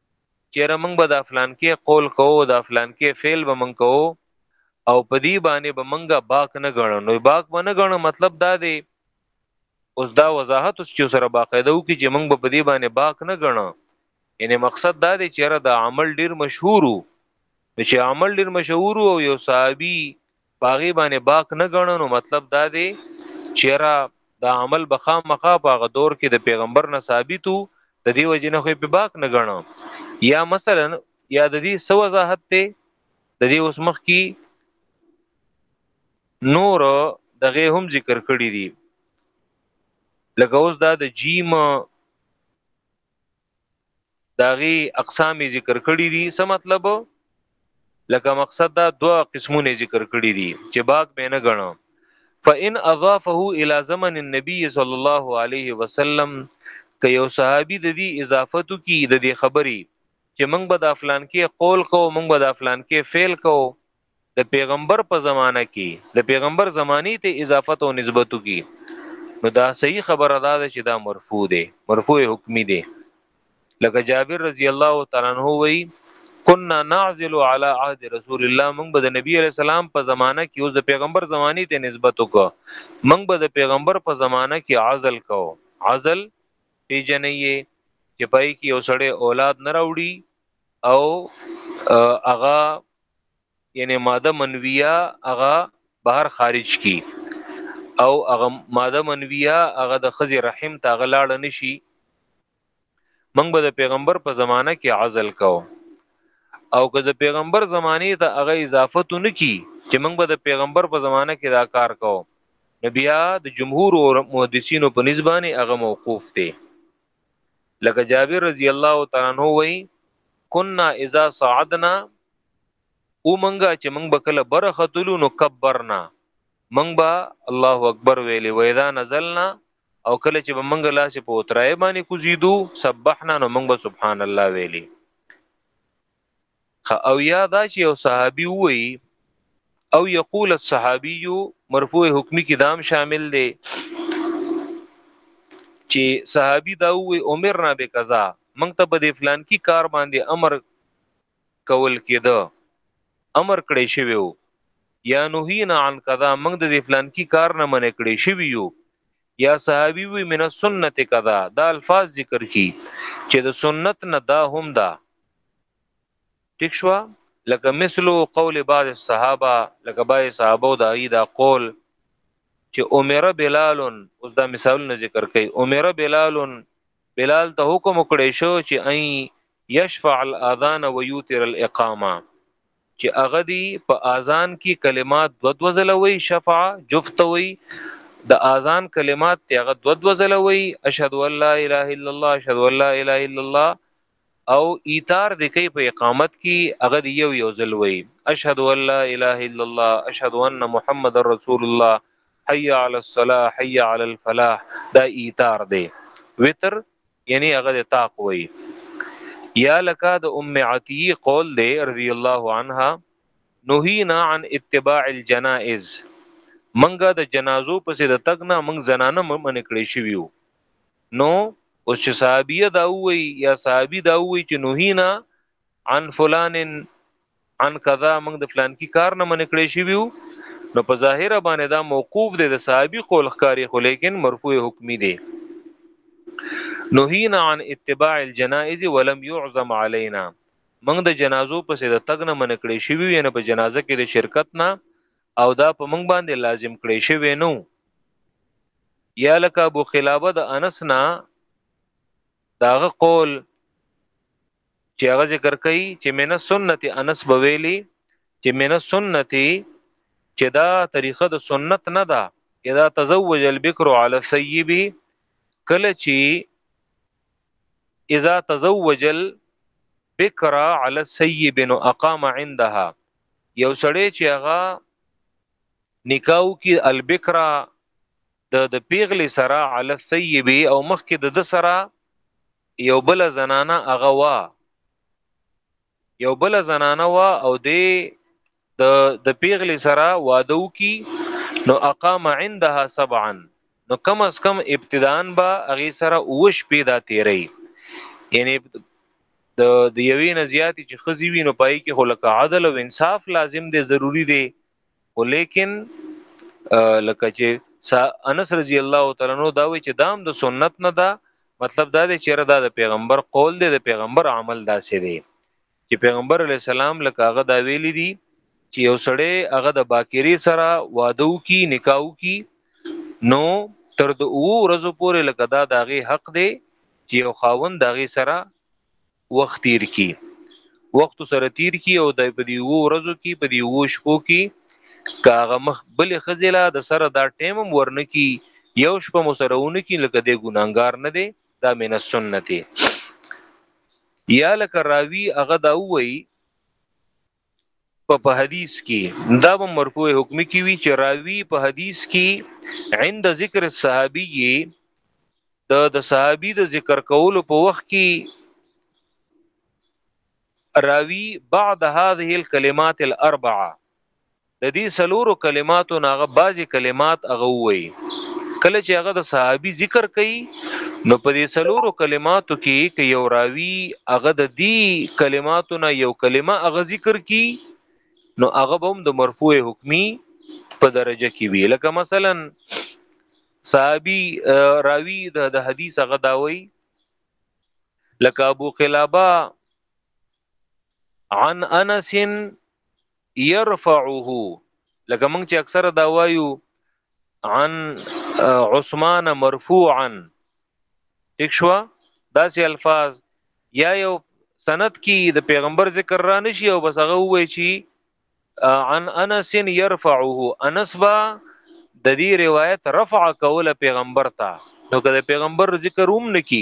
چیرې موږ به د فلانکې قول کوو د فلانکې فعل به موږ کوو او په دې باندې به موږ باک نه غنو نو باک به نه غنو مطلب دا دی اوس دا وضاحت اوس چې سره باقاعده وکړي چې موږ به په دې باندې باک نه غنو یعنی مقصد دا دی چې را دا عمل ډیر مشهور وو چې عمل ډیر مشهور او یو صحابي پاغي باندې باک نه غنو نو مطلب دا دی چیرې دا عمل بخا مخا پاغه دور کې د پیغمبر نه ثابتو د دې وجې نه خو په باک نه غنو یا مثلا یا د دې سو وضاحت ته د دې اوس مخ کې نور دغه هم ذکر کړی دي لکه اوس دا د جیم داغي اقسام ذکر کړی دي څه مطلب لکه مقصد دا دوا قسمونه ذکر کړی دي چې باغ به نه غنو فإن اضافه الى زمن النبي صلى الله عليه وسلم که یو صحابي د دې اضافتو کی د دې خبري چې موږ به د افلان کې قول کو موږ به د افلان کې فعل کو د پیغمبر په زمانہ کې د پیغمبر زمانی ته اضافت او نسبت کی نو دا صحیح خبره ده چې دا مرفوع دی مرفوع حکمی دی لکه جابر رضی الله تعالی عنہ وی کنا نعزل علی عهد رسول الله موږ به د نبی علی السلام په زمانہ کې اوس د پیغمبر زمانی ته نسبت وکړو موږ به د پیغمبر په زمانہ کې عزل کو عزل پیجنې چې پای کې یو سړی اولاد نه راوړي او هغه یعنی ماده منویه هغه بهر خارج کی او هغه ماده منویه هغه د خزی رحم ته غلاړ نشي منګ به د پیغمبر په زمانه کې عزل کو او که د پیغمبر زمانه ته هغه اضافه تو نه کی چې منګ به د پیغمبر په زمانه کې دا کار کو نبیا د جمهور او محدثینو په نسبانه هغه موقوف دی لکه جابر رضی الله تعالی عنہ وای كنا اذا صعدنا او منګه چې منګ بکله برخه تلو نو کبرنا منګ با الله اکبر ویلې و اذا نزلنا او کله چې منګ لاس په اترای باندې کوزیدو سبحنا نو منګ به سبحان الله ویلې او یا دا چې یو صحابي وایي او یقول الصحابي مرفوع حکمی کې دام شامل دی چې صحابي دا وایي عمرنا بقضا مونږ ته په دې فلان کې کار باندې امر کول کېده امر کړی شوی وو یا نهینا عن قضا موږ د فلان کی کار نه منې کړی شوی یو یا صحابي وی من سنت قضا دا الفاظ ذکر کی چې د سنت نه دا هم دا ټیک شو لکه مثلو قول بعض الصحابه لکه بعض صحابه دا ای دا قول چې عمر بلال اوس دا مثالونه ذکر کړي عمر بلال بلال ته حکم کړی شو چې اي يشفع الاذان ويوتر الاقامه چې هغه دی په اذان کې کلمات دو دو زلوي شفع جفتوي د اذان کلمات ته هغه دو دو زلوي اشهد ان لا اله الا الله اشهد ان لا اله الا الله او ایثار د کوي په اقامت کې هغه دی یو یو ځل وی اشهد ان لا اله الا الله اشهد ان محمد رسول الله حي على الصلاه حي على الفلاح دا ایثار دی وتر یعنی هغه د طاق وی یا لکه د ام عتیه قول دی رضی الله عنها نهینا عن اتباع الجنائز منګه د جنازو پسې د تګ نه منګ زنانه منې کړې شویو نو اوس چې صحابیه دا وی یا صحابي دا وی چې نوهینا عن فلان عن کذا موږ د فلان کی کار نه منې کړې شی ویو نو په ظاهر باندې دا موقوف دی د صحابي قول ښکاری خو لیکن مرفوع حکمی دی نوهینا عن اتباع الجنائز ولم يعظم علينا موږ د جنازو پسې د تګ نه منې کړې شی ویو یعنی په جنازه کې د شرکت نه او دا په موږ باندې لازم کړی شوی نو یا لکه ابو خلابه د انس نه داغه قول چې هغه ذکر کوي چې مینه سنت انس بویلی چې مینه سنت چې دا طریقه د سنت نه ده اذا تزوج البکر علی الثیب کله چې اذا تزوج البکر علی الثیب نو اقام عندها یو سړی چې هغه نکاح کی البکرا د د پیغلی سره علی الثیب او مخکې د د سره یو بل زنانه هغه وا یو بل زنانه وا او د د پیغلی سره وادو کی نو اقام عندها سبعا نو کم از کم ابتداان با هغه سره اوه شپې دا تیری یعنی د د یوې نه زیاتې چې خزي وي نو پای کې خو لکه عدل او انصاف لازم دی ضروری دی ولیکن لکه چې انس رضی الله تعالی نو دا وی چې دام د سنت نه دا مطلب دا دی چې دا د پیغمبر قول دی د پیغمبر عمل دا سي دی چې پیغمبر علی السلام لکه هغه دا ویلي دي چې یو سړی هغه د باکری سره واده وکي نکاح وکي نو تر د او ورځو پورې لکه دا داغي حق دی چې یو خاوند داغي سره وخت تیر کی وخت سره تیر کی او د په دی وو ورځو کی په دی وو شپو کی کاغه مخ بل خزله د سره دا ټیمم ورنکی یو شپه مسرهونه کی لکه د ګناګار نه دی دا من السنت یا لکه راوی هغه دا وایي په په حدیث کې دا به مرفوع حکمی کې وی چې راوی په حدیث کې عند ذکر الصحابي د د صحابي د ذکر کولو په وخت کې راوی بعد هذه الكلمات الاربعه د دې سلورو کلماتو ناغه بعضی کلمات هغه وای کله چې هغه د صحابي ذکر کوي نو په دې سلورو کلماتو کې کې یو راوی هغه د دې کلماتو نه یو کلمه هغه ذکر کی نو هغه به هم د مرفوع حکمی په درجه کې وی لکه مثلا صحابي راوی د حدیث هغه داوي لکه ابو قلابه عن انس يرفعه لکه موږ چې اکثره دا وایو عن عثمان مرفوعا ٹھیک شو دا سي الفاظ یا یو سند کی د پیغمبر ذکر را نشي او بس هغه وای چی عن انس يرفعه انس با د دې روایت رفع کوله پیغمبر ته نو کله پیغمبر ذکر هم نکی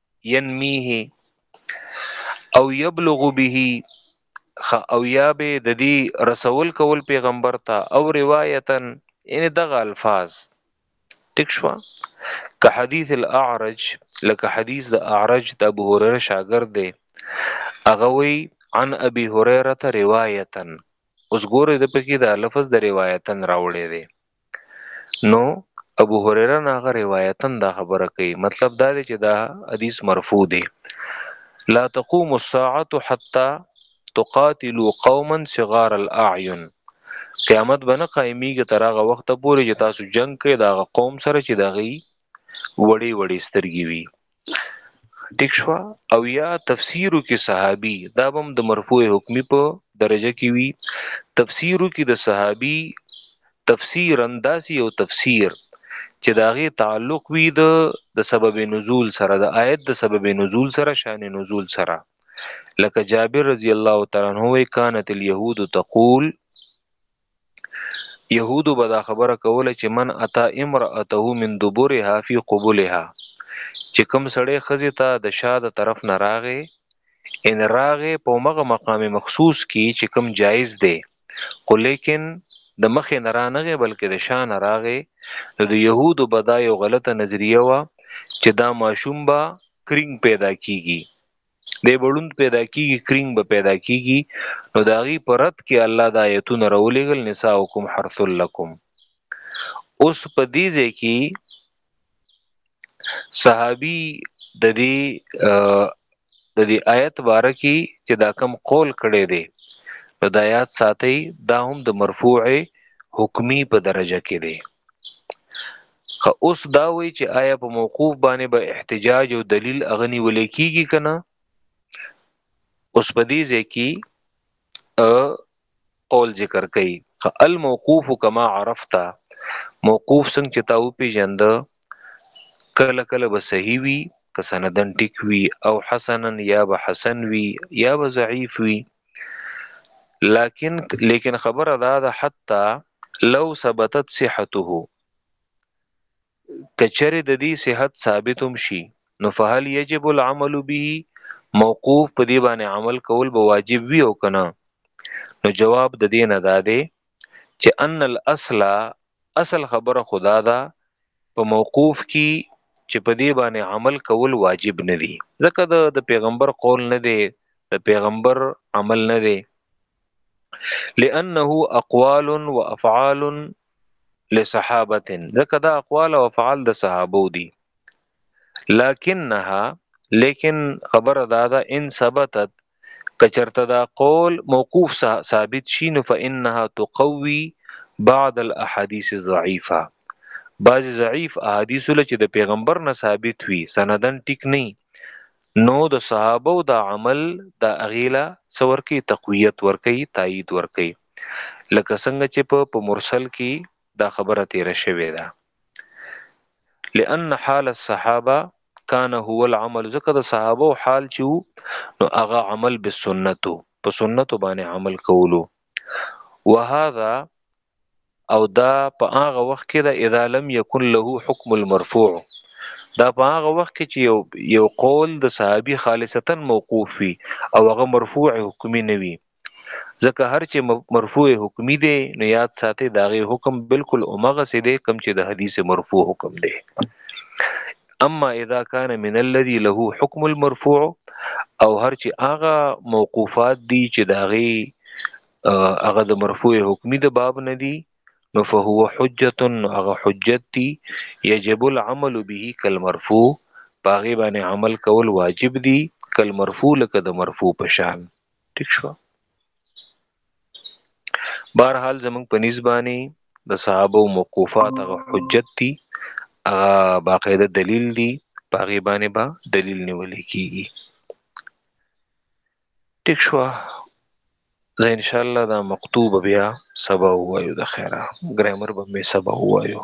ينميه او يبلغ به او یا به د دې رسول کول پیغمبر ته او روایتا ان دغه الفاظ ټیک شو که حدیث الاعرج لکه حدیث د اعرج د ابو هريره شاګرد دی هغه وی عن ابي هريره روایتا اوس ګوره د پکې دا لفظ د روایتن راوړی دی نو ابو هريره نه غ روایتن دا خبره کوي مطلب دا دی چې دا حدیث مرفوع دی لا تقوم الساعه حتى تقاتلوا قوما صغار الاعين قیامت بنه قائمیږي تر هغه وخت پورې چې تاسو جنگ کوي دا قوم سره چې دا غي وړي وړي سترګي وي ټیک شو او یا تفسیرو کې صحابي دا بم د مرفوع حکمی په درجه کې وی تفسیرو کې د صحابي تفسیر انداسي او تفسیر چې داغه تعلق وی د د سبب نزول سره د آیت د سبب نزول سره شان نزول سره لکه جابر رضی الله تعالی عنہ وی کانت اليهود تقول یهودو به دا خبره کوله چې من اتا امراته من دبرها فی قبلها چې کوم سړی خزه ته د شاده طرف نه راغې ان راغې په مغه مقام مخصوص کی چې کوم جایز دی خو لیکن د مخې نه رانغې بلکې د شان راغې نو د یهودو به دا یو غلطه نظریه و چې دا ماشوم به کرینګ پیدا کیږي دی بړوند پیدا کیږي کرینګ به پیدا کیږي نو دا غي پرد کې الله د آیتونو راولېګل نساءکم حرث لکم اوس په دې ځای کې صحابي د دې د دې آیت باره کې چې دا کم قول کړي دي نو د آیات ساتي دا هم د مرفوع حکمی په درجه کې دی خو اوس دا وایي چې آیا په موقوف باندې به احتجاج او دلیل اغنی ولې کیږي کنه اوس په دې ځای کې قول ذکر کوي الموقوف کما عرفتا موقوف څنګه چې تاو پیژند کله کله به صحیح وي که سندن ټیک وي او حسنا یا به حسن وي یا به ضعیف وي لكن لیکن خبره دا ده حتی لو ثبتت صحته کچره د دې صحت ثابتوم شي نو فهل یجب العمل به موقوف په دې باندې عمل کول به واجب وي او کنه نو جواب د دې نه داده چې ان الاصل اصل خبره خدا ده په موقوف کی چې په دې باندې عمل کول واجب نه دي ځکه د پیغمبر قول نه دی د پیغمبر عمل نه دی لانه اقوال وافعال لصحابه ځکه دا اقوال او افعال د صحابه دي لكنها لیکن خبر دادا ان ثبتت کچرته دا قول موقوف ثابت شي نو فانها تقوي بعض الاحاديث الضعيفه بعض ضعیف احادیث له چې د پیغمبر نه ثابت وي سندن ټیک نه نو د صحابه او د عمل د اغیلا څور کې تقویت ور کوي تایید ور کوي لکه څنګه چې په په مرسل کې دا خبره تیر شوې ده لئن حال الصحابه کان هو العمل ځکه د صحابه او حال چې وو نو هغه عمل به سنتو په سنتو باندې عمل کولو وهذا او دا په هغه وخت کې دا اذا لم يكن له حكم المرفوع دا په هغه وخت کې چې یو یو قول د صحابي خالصتا موقوف وي او هغه مرفوع حکمی نه وي ځکه هر چې مرفوع حکمی دی نو یاد ساتي دا غي حکم بالکل اومغه سي دی کم چې د حدیث مرفوع حکم دی اما اذا كان من الذي له حكم المرفوع او هر چې هغه موقوفات دي چې دا غي هغه د مرفوع حکمی د باب نه دی نو فهو حجت هغه حجت دی یجب العمل به کالمرفوع پاغه باندې عمل کول واجب دی کالمرفوع لکه د مرفوع پشان ټیک شو بهرحال زمونږ په نسبانه د صحابه موقوفات هغه حجت دي هغه باقاعده دلیل دي په غیبانه با دلیل نیول کیږي ټیک شو زه ان شاء الله دا مکتوب بیا سبا وایو د خیره ګرامر به می سبا وایو